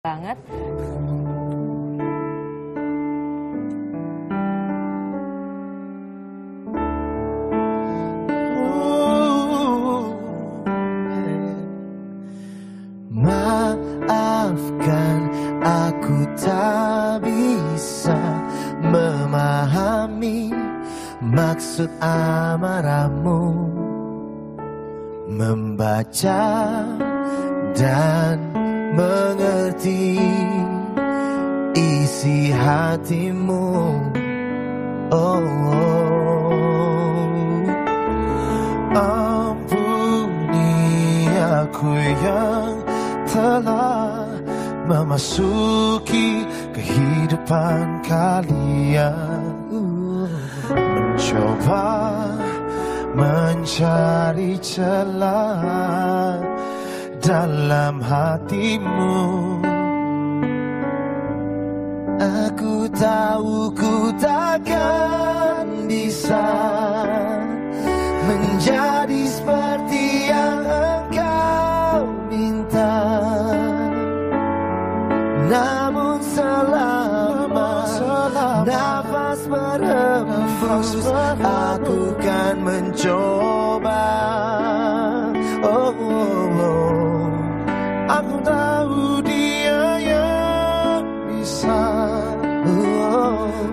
banget. Maafkan aku tak bisa memahami maksud amarahmu Membaca dan mengerti isi hatimu Oh, oh. ampuni aku yang telah memasuki kehidupan kalian mencoba mencari celah dalam hatimu Aku tahu ku takkan bisa menjadi seperti yang engkau minta Namun selama, nafas berhembus Aku kan mencoba oh.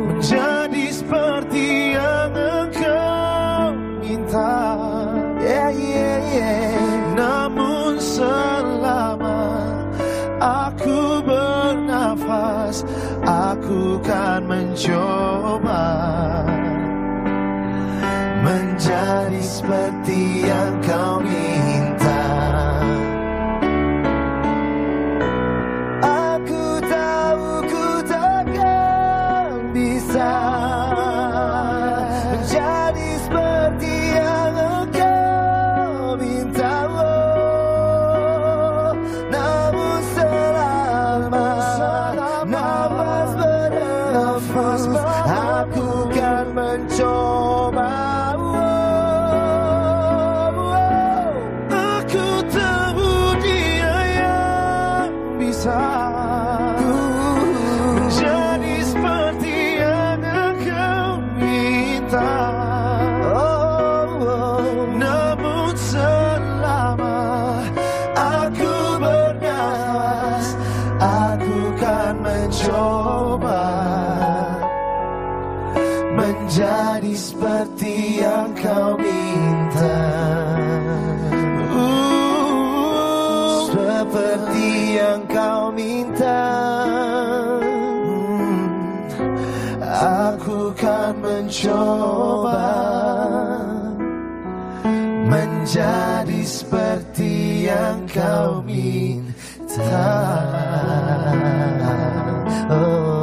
Menjadi seperti yang engkau minta. Yeah, yeah, yeah. Namun selama aku bernafas Aku kan mencoba. Menjadi seperti yang kau minta bisa Menjadi seperti yang engkau minta oh. Namun selama nafas bernafas Aku kan mencoba oh. Aku tahu dia yang bisa Menjadi seperti yang kau minta. Seperti yang kau minta. Aku kan mencoba Menjadi seperti yang kau minta. Oh